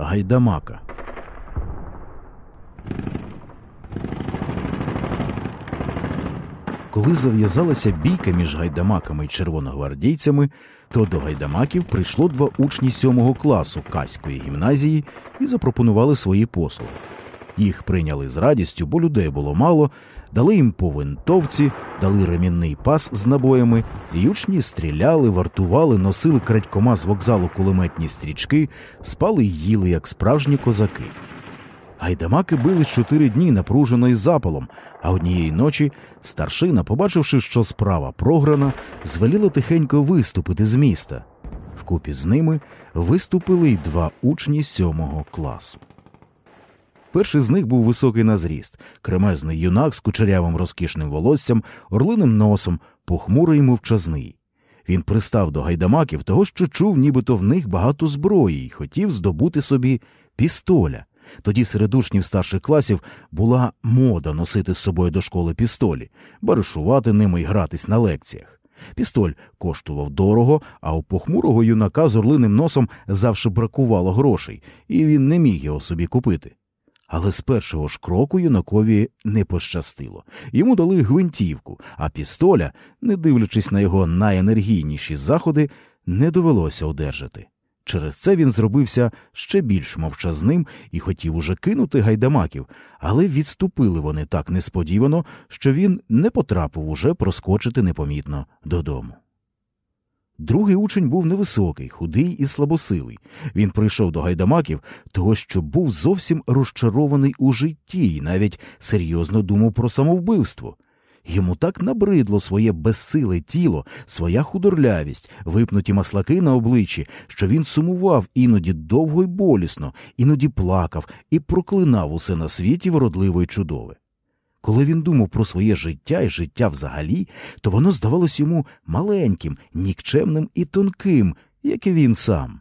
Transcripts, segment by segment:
Гайдамака. Коли зав'язалася бійка між гайдамаками і червоногвардійцями, то до гайдамаків прийшло два учні сьомого класу Каської гімназії і запропонували свої послуги. Їх прийняли з радістю, бо людей було мало, дали їм по винтовці, дали ремінний пас з набоями, і учні стріляли, вартували, носили крадькома з вокзалу кулеметні стрічки, спали й їли, як справжні козаки. Гайдамаки били чотири дні напружено із запалом, а однієї ночі старшина, побачивши, що справа програна, звеліла тихенько виступити з міста. Вкупі з ними виступили й два учні сьомого класу. Перший з них був високий на зріст, кремезний юнак з кучерявим розкішним волоссям, орлиним носом, похмурий й мовчазний. Він пристав до гайдамаків того, що чув, нібито в них багато зброї, і хотів здобути собі пістоля. Тоді серед учнів старших класів була мода носити з собою до школи пістолі, баришувати ними й гратись на лекціях. Пістоль коштував дорого, а у похмурого юнака з орлиним носом завжди бракувало грошей, і він не міг його собі купити. Але з першого ж кроку юнакові не пощастило. Йому дали гвинтівку, а пістоля, не дивлячись на його найенергійніші заходи, не довелося одержати. Через це він зробився ще більш мовчазним і хотів уже кинути гайдамаків, але відступили вони так несподівано, що він не потрапив уже проскочити непомітно додому. Другий учень був невисокий, худий і слабосилий. Він прийшов до гайдамаків, того що був зовсім розчарований у житті і навіть серйозно думав про самовбивство. Йому так набридло своє безсиле тіло, своя худорлявість, випнуті маслаки на обличчі, що він сумував іноді довго й болісно, іноді плакав і проклинав усе на світі вродливо й чудове. Коли він думав про своє життя і життя взагалі, то воно здавалось йому маленьким, нікчемним і тонким, як і він сам.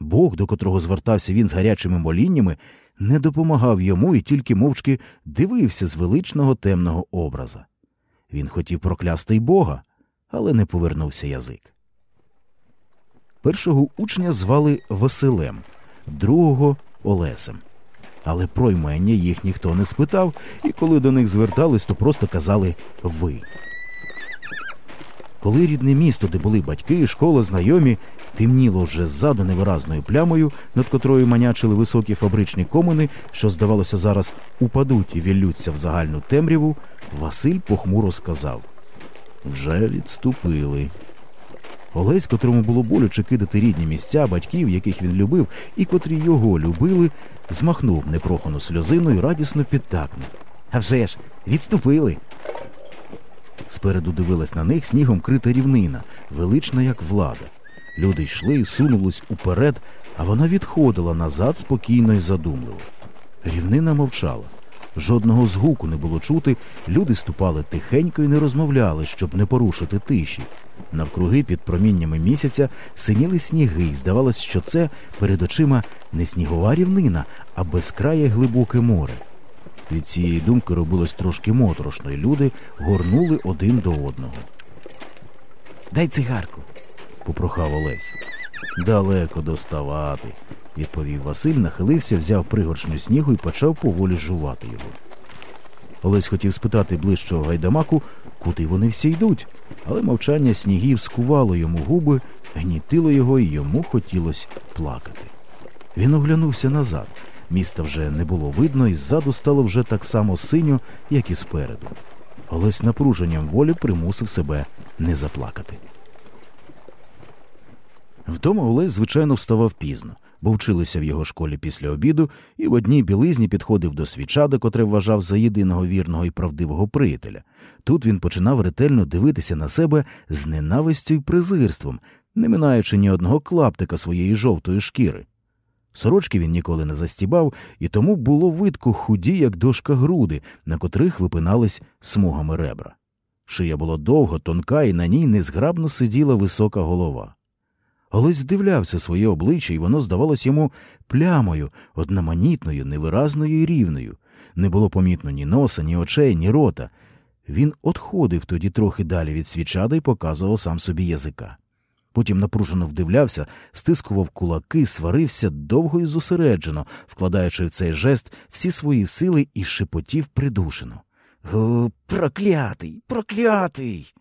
Бог, до котрого звертався він з гарячими моліннями, не допомагав йому і тільки мовчки дивився з величного темного образа. Він хотів проклясти й Бога, але не повернувся язик. Першого учня звали Василем, другого Олесем. Але про ймення їх ніхто не спитав, і коли до них звертались, то просто казали ви. Коли рідне місто, де були батьки, школа, знайомі, темніло вже ззаду невиразною плямою, над котрою манячили високі фабричні комини, що, здавалося, зараз упадуть і віллються в загальну темряву, Василь похмуро сказав вже відступили. Олесь, котрому було боляче кидати рідні місця, батьків, яких він любив, і котрі його любили, змахнув непрохану сльозину і радісно підтакнув. А вже ж, відступили. Спереду дивилась на них снігом крита рівнина, велична, як влада. Люди йшли, сунулись уперед, а вона відходила назад спокійно і задумливо. Рівнина мовчала. Жодного згуку не було чути, люди ступали тихенько і не розмовляли, щоб не порушити тиші. Навкруги під проміннями місяця синіли сніги, і здавалось, що це перед очима не снігова рівнина, а безкрає глибоке море. Від цієї думки робилось трошки моторошно, і люди горнули один до одного. Дай цигарку, попрохав Олесь. Далеко доставати, відповів Василь, нахилився, взяв пригоршню снігу і почав поволі жувати його. Олесь хотів спитати ближчого гайдамаку, куди вони всі йдуть, але мовчання снігів скувало йому губи, гнітило його, і йому хотілося плакати. Він оглянувся назад. Міста вже не було видно, і ззаду стало вже так само синьо, як і спереду. Олесь напруженням волі примусив себе не заплакати. Вдома Олесь, звичайно, вставав пізно, бо вчилися в його школі після обіду, і в одній білизні підходив до свічада, котре вважав за єдиного вірного і правдивого приятеля. Тут він починав ретельно дивитися на себе з ненавистю й презирством, не минаючи ні одного клаптика своєї жовтої шкіри. Сорочки він ніколи не застібав, і тому було видко худі, як дошка груди, на котрих випинались смугами ребра. Шия була довго, тонка, і на ній незграбно сиділа висока голова. Олесь здивлявся своє обличчя, і воно здавалось йому плямою, одноманітною, невиразною і рівною. Не було помітно ні носа, ні очей, ні рота. Він отходив тоді трохи далі від свічада і показував сам собі язика. Потім напружено вдивлявся, стискував кулаки, сварився довго і зосереджено, вкладаючи в цей жест всі свої сили і шепотів придушено. Проклятий, проклятий.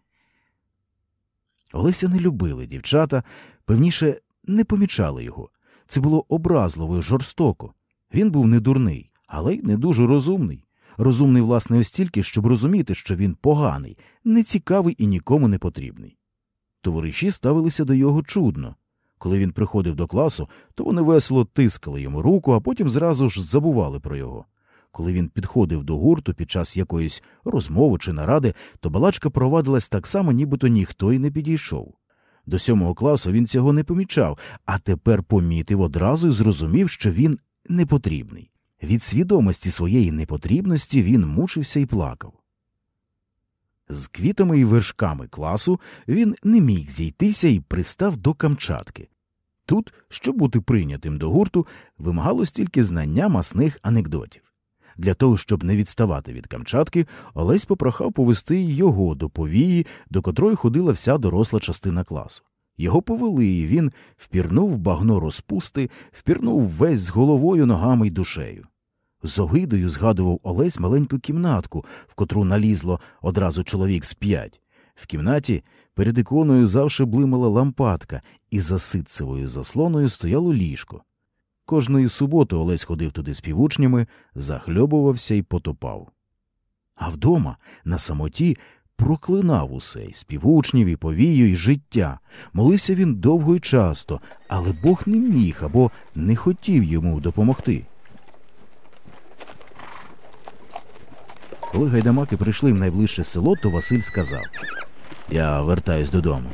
Олеся не любили дівчата, певніше, не помічали його. Це було образливо і жорстоко. Він був не дурний, але й не дуже розумний. Розумний, власне, остільки, щоб розуміти, що він поганий, нецікавий і нікому не потрібний. Товариші ставилися до його чудно. Коли він приходив до класу, то вони весело тискали йому руку, а потім зразу ж забували про його. Коли він підходив до гурту під час якоїсь розмови чи наради, то балачка провадилась так само, нібито ніхто й не підійшов. До сьомого класу він цього не помічав, а тепер помітив одразу і зрозумів, що він непотрібний. Від свідомості своєї непотрібності він мучився і плакав. З квітами і вершками класу він не міг зійтися і пристав до Камчатки. Тут, щоб бути прийнятим до гурту, вимагалось тільки знання масних анекдотів. Для того, щоб не відставати від Камчатки, Олесь попрохав повести його до повії, до котрої ходила вся доросла частина класу. Його повели, і він впірнув багно розпусти, впірнув весь з головою, ногами й душею. З огидою згадував Олесь маленьку кімнатку, в котру налізло одразу чоловік з п'ять. В кімнаті перед іконою завше блимала лампадка, і за ситцевою заслоною стояло ліжко. Кожної суботи Олесь ходив туди з півучнями, захльобувався і потопав. А вдома, на самоті, проклинав усе і співучнів, і повію, і життя. Молився він довго і часто, але Бог не міг або не хотів йому допомогти. Коли гайдамаки прийшли в найближче село, то Василь сказав Я вертаюсь додому.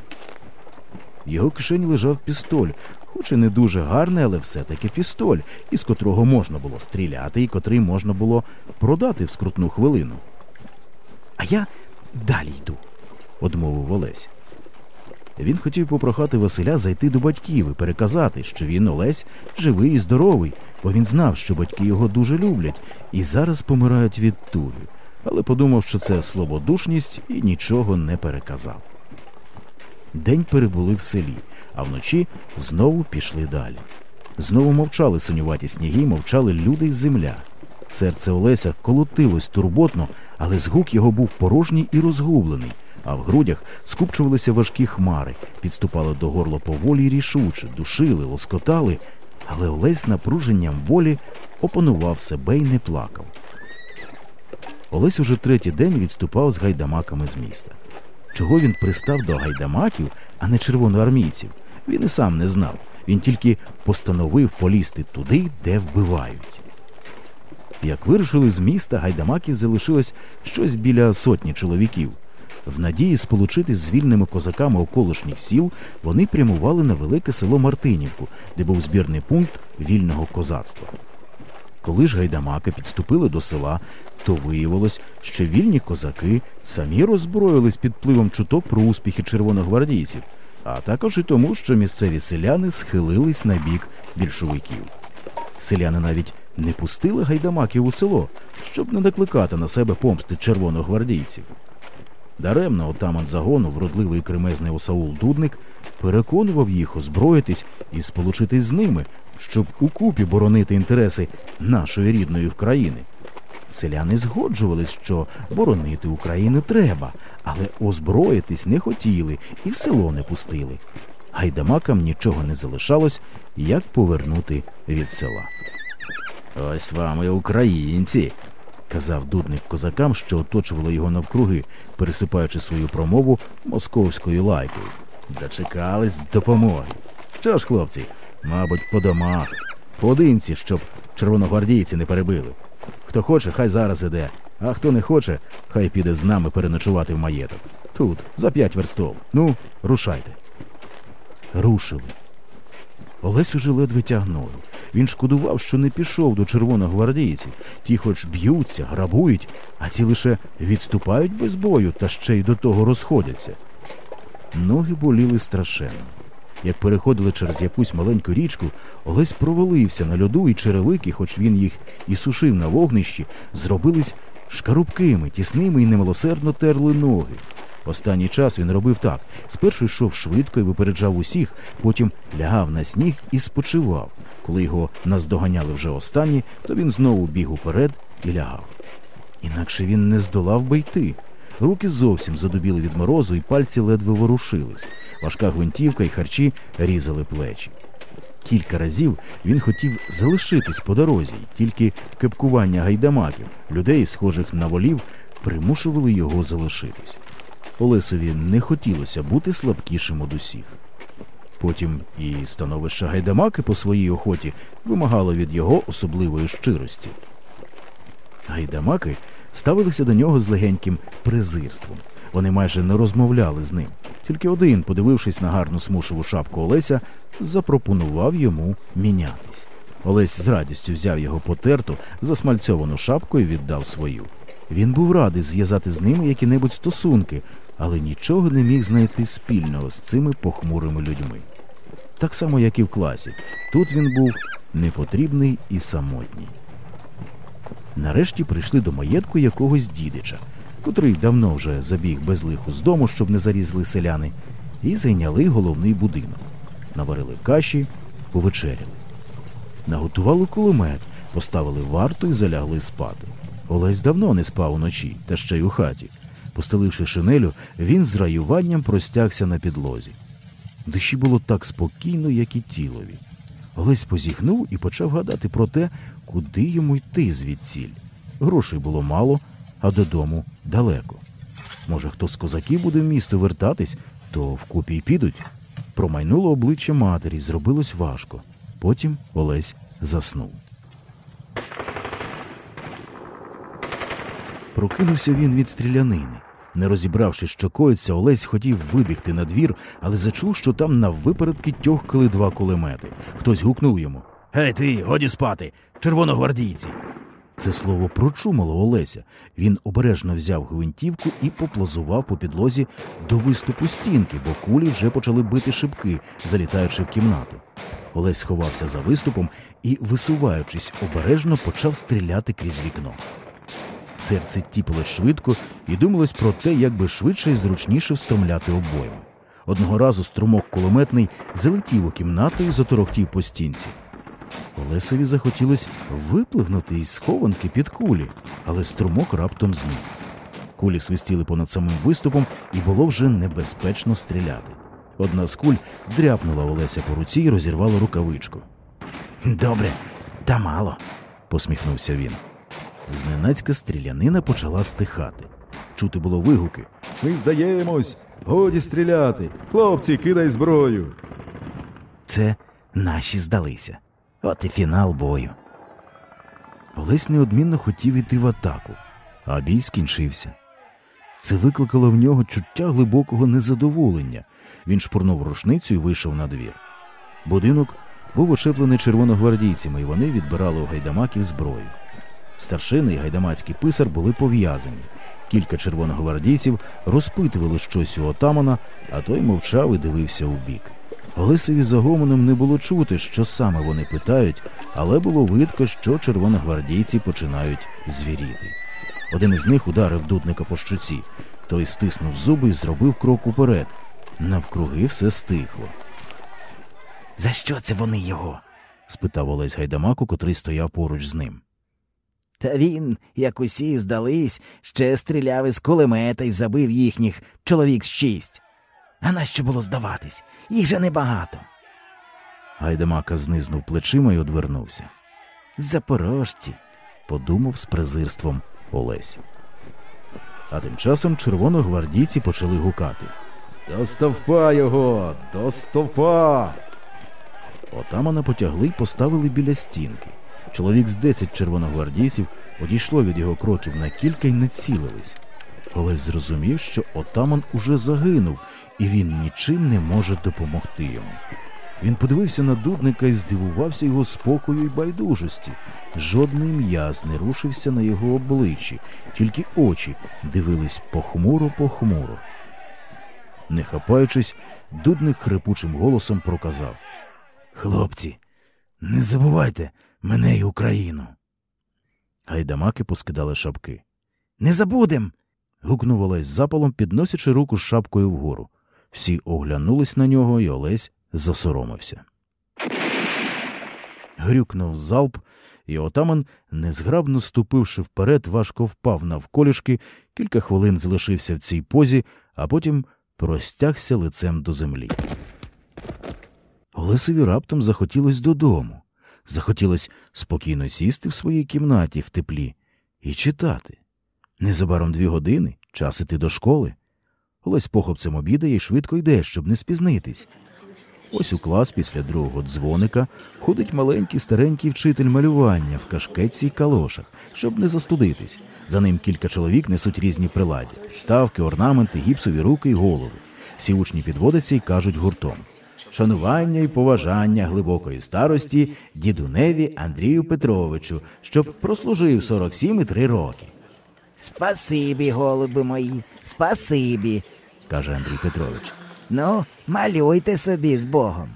В його кишені лежав пістоль, хоч і не дуже гарний, але все-таки пістоль, із котрого можна було стріляти і котрий можна було продати в скрутну хвилину. А я далі йду, одмовив Олесь. Він хотів попрохати Василя зайти до батьків і переказати, що він Олесь живий і здоровий, бо він знав, що батьки його дуже люблять і зараз помирають від туги, але подумав, що це слабодушність і нічого не переказав. День перебули в селі, а вночі знову пішли далі. Знову мовчали синюваті сніги, мовчали люди й земля. Серце Олеся колотилось турботно, але згук його був порожній і розгублений, а в грудях скупчувалися важкі хмари, підступали до горла поволі й рішуче, душили, лоскотали, але Олесь напруженням волі опанував себе й не плакав. Олесь уже третій день відступав з гайдамаками з міста. Чого він пристав до гайдамаків, а не червоноармійців, він і сам не знав. Він тільки постановив полізти туди, де вбивають. Як вирушили з міста, гайдамаків залишилось щось біля сотні чоловіків. В надії сполучитись з вільними козаками околишніх сіл, вони прямували на велике село Мартинівку, де був збірний пункт вільного козацтва. Коли ж гайдамаки підступили до села, то виявилось, що вільні козаки самі роззброїлись під впливом чуток про успіхи червоногвардійців, а також і тому, що місцеві селяни схилились на бік більшовиків. Селяни навіть не пустили гайдамаків у село, щоб не накликати на себе помсти червоногвардійців. Даремно отаман загону, вродливий кремезний Осаул Дудник, переконував їх озброїтись і сполучитись з ними, щоб укупі боронити інтереси нашої рідної країни. Селяни згоджувались, що боронити Україну треба, але озброїтись не хотіли і в село не пустили. Гайдамакам нічого не залишалось, як повернути від села. Ось вам і українці, казав дудник козакам, що оточували його навкруги, пересипаючи свою промову московською лайкою. Дочекались допомоги. Що ж, хлопці, мабуть, по домах, поодинці, щоб червоногвардійці не перебили. Хто хоче, хай зараз іде, а хто не хоче, хай піде з нами переночувати в маєток. Тут, за п'ять верстов. Ну, рушайте. Рушили. Олесь уже ледве тягнув. Він шкодував, що не пішов до червоногвардійців. Ті хоч б'ються, грабують, а ці лише відступають без бою та ще й до того розходяться. Ноги боліли страшенно. Як переходили через якусь маленьку річку, Олесь провалився на льоду, і черевики, хоч він їх і сушив на вогнищі, зробились Шкарубкими, тісними і немилосердно терли ноги. Останній час він робив так: спершу йшов швидко і випереджав усіх, потім лягав на сніг і спочивав. Коли його наздоганяли вже останні, то він знову біг уперед і лягав. Інакше він не здолав би йти. Руки зовсім задубіли від морозу, і пальці ледве ворушились. Важка гвинтівка і харчі різали плечі. Кілька разів він хотів залишитись по дорозі, тільки кепкування гайдамаків, людей, схожих на волів, примушували його залишитись. Олесові не хотілося бути слабкішим од усіх. Потім і становище гайдамаки по своїй охоті вимагало від його особливої щирості. Гайдамаки ставилися до нього з легеньким презирством. Вони майже не розмовляли з ним. Тільки один, подивившись на гарну смушеву шапку Олеся, запропонував йому мінятись. Олесь з радістю взяв його потерту, засмальцьовану шапку і віддав свою. Він був радий зв'язати з ними які-небудь стосунки, але нічого не міг знайти спільного з цими похмурими людьми. Так само, як і в класі. Тут він був непотрібний і самотній. Нарешті прийшли до маєтку якогось дідича, котрий давно вже забіг без лиху з дому, щоб не зарізали селяни, і зайняли головний будинок. Наварили каші, повечеряли. Наготували кулемет, поставили варту і залягли спати. Олесь давно не спав уночі, та ще й у хаті. Постеливши шинелю, він з раюванням простягся на підлозі. Душі було так спокійно, як і тілові. Олесь позіхнув і почав гадати про те, куди йому йти звідсіль. Грошей було мало, а додому далеко. Може, хто з козаків буде в місто вертатись, то вкупі й підуть. Промайнуло обличчя матері, зробилось важко. Потім Олесь заснув. Прокинувся він від стрілянини. Не розібравши, що коїться, Олесь хотів вибігти на двір, але зачув, що там наввипередки тьохкали два кулемети. Хтось гукнув йому Гей ти, годі спати, червоногвардійці. Це слово прочумало Олеся. Він обережно взяв гвинтівку і поплазував по підлозі до виступу стінки, бо кулі вже почали бити шибки, залітаючи в кімнату. Олесь сховався за виступом і, висуваючись обережно, почав стріляти крізь вікно. Серце тіпало швидко і думалось про те, як би швидше і зручніше встромляти обоїм. Одного разу струмок кулеметний залетів у кімнату і заторохтів по стінці. Олесові захотілось виплигнути із схованки під кулі, але струмок раптом зник. Кулі свистіли понад самим виступом, і було вже небезпечно стріляти. Одна з куль дряпнула Олеся по руці і розірвала рукавичку. Добре, та мало, посміхнувся він. Зненацька стрілянина почала стихати. Чути було вигуки. Ми здаємось, годі стріляти. Хлопці, кидай зброю. Це наші здалися. От і фінал бою. Олесь неодмінно хотів іти в атаку, а бій скінчився. Це викликало в нього чуття глибокого незадоволення. Він шпурнув рушницю і вийшов на двір. Будинок був очеплений червоногвардійцями, і вони відбирали у гайдамаків зброю. Старшини і гайдамацький писар були пов'язані. Кілька червоногвардійців розпитували щось у отамана, а той мовчав і дивився у бік. Олесеві за гомоном не було чути, що саме вони питають, але було видко, що червоногвардійці починають звіріти. Один із них ударив дудника по щуці. Той стиснув зуби і зробив крок уперед. Навкруги все стихло. За що це вони його? спитав Олесь Гайдамаку, котрий стояв поруч з ним. Та він, як усі здались, ще стріляв із кулемета і забив їхніх чоловік з шість. А нащо було здаватись? Їх же небагато. Гайдамака знизнув плечима і одвернувся. Запорожці. подумав з презирством Олесь. А тим часом червоногвардійці почали гукати. До стовпа його, до стовпа. Отамана потягли й поставили біля стінки. Чоловік з десять червоногвардійців одійшло від його кроків на кілька й не цілились. Олесь зрозумів, що отаман уже загинув, і він нічим не може допомогти йому. Він подивився на дудника і здивувався його спокою й байдужості. Жодний м'яз не рушився на його обличчі, тільки очі дивились похмуро-похмуро. Не хапаючись, дудник хрипучим голосом проказав Хлопці, не забувайте мене й Україну. Гайдамаки поскидали шапки. Не забудем. Гукнув Олесь запалом, підносячи руку з шапкою вгору. Всі оглянулись на нього, і Олесь засоромився. Грюкнув залп, і отаман, незграбно ступивши вперед, важко впав навколішки, кілька хвилин залишився в цій позі, а потім простягся лицем до землі. Олесеві раптом захотілось додому. Захотілось спокійно сісти в своїй кімнаті в теплі і читати. Незабаром дві години, час іти до школи. Олесь похопцем обідає і швидко йде, щоб не спізнитись. Ось у клас після другого дзвоника входить маленький старенький вчитель малювання в кашкетці й калошах, щоб не застудитись. За ним кілька чоловік несуть різні приладдя ставки, орнаменти, гіпсові руки й голови. Всі учні підводяться і кажуть гуртом шанування і поважання глибокої старості дідуневі Андрію Петровичу, щоб прослужив 47,3 роки, Спасибі, голуби мої, спасибі. каже Андрій Петрович. Ну, малюйте собі з Богом.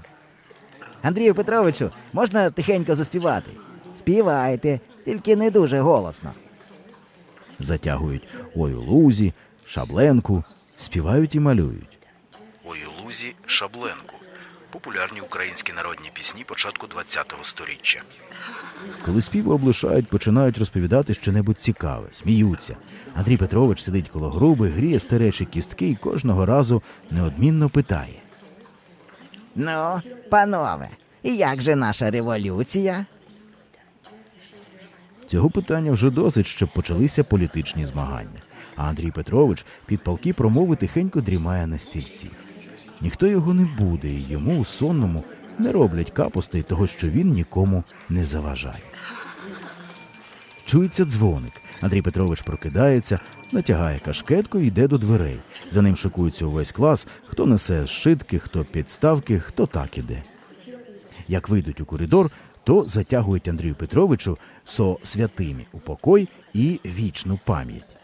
Андрію Петровичу, можна тихенько заспівати? Співайте, тільки не дуже голосно. Затягують ой у лузі, шабленку, співають і малюють. Ой у лузі, шабленку. Популярні українські народні пісні початку ХХ століття. Коли співи облишають, починають розповідати щонебудь цікаве, сміються. Андрій Петрович сидить коло груби, гріє старечі кістки і кожного разу неодмінно питає. Ну, панове, як же наша революція? Цього питання вже досить, щоб почалися політичні змагання. А Андрій Петрович під палки промови тихенько дрімає на стільці. Ніхто його не буде, і йому у сонному не роблять капусти того, що він нікому не заважає. Чується дзвоник. Андрій Петрович прокидається, натягає кашкетку і йде до дверей. За ним шикується увесь клас, хто несе зшитки, хто підставки, хто так іде. Як вийдуть у коридор, то затягують Андрію Петровичу со святими упокой і вічну пам'ять.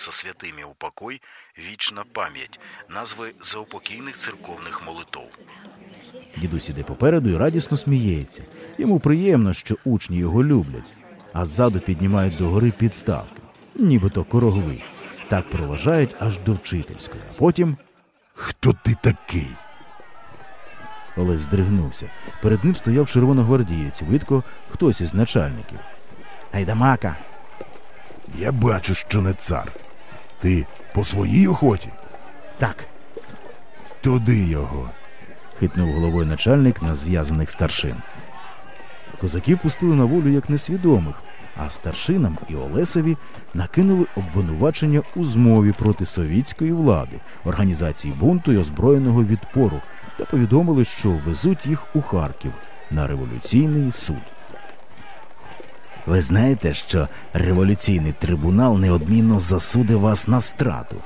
Со святими упокой, вічна пам'ять назви заупокійних церковних молитов. Дідусь іде попереду і радісно сміється. Йому приємно, що учні його люблять, а ззаду піднімають догори підставки, нібито короговий. Так проважають аж до вчительської. А потім Хто ти такий? Олесь здригнувся. Перед ним стояв червоногвардієць, видко хтось із начальників. Гайдамака. Я бачу, що не цар. Ти по своїй охоті? Так, Туди його. хитнув головою начальник на зв'язаних старшин. Козаків пустили на волю як несвідомих, а старшинам і Олесові накинули обвинувачення у змові проти совітської влади, організації бунту і озброєного відпору та повідомили, що везуть їх у Харків на революційний суд. Ви знаєте, що революційний трибунал неодмінно засуде вас на страту?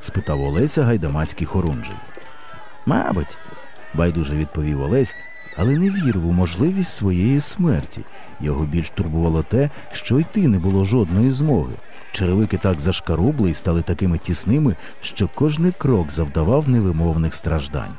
спитав Олеся гайдамацький хорунжий. Мабуть, байдуже відповів Олесь, але не вірив у можливість своєї смерті. Його більш турбувало те, що йти не було жодної змоги. Черевики так зашкарубли і стали такими тісними, що кожний крок завдавав невимовних страждань.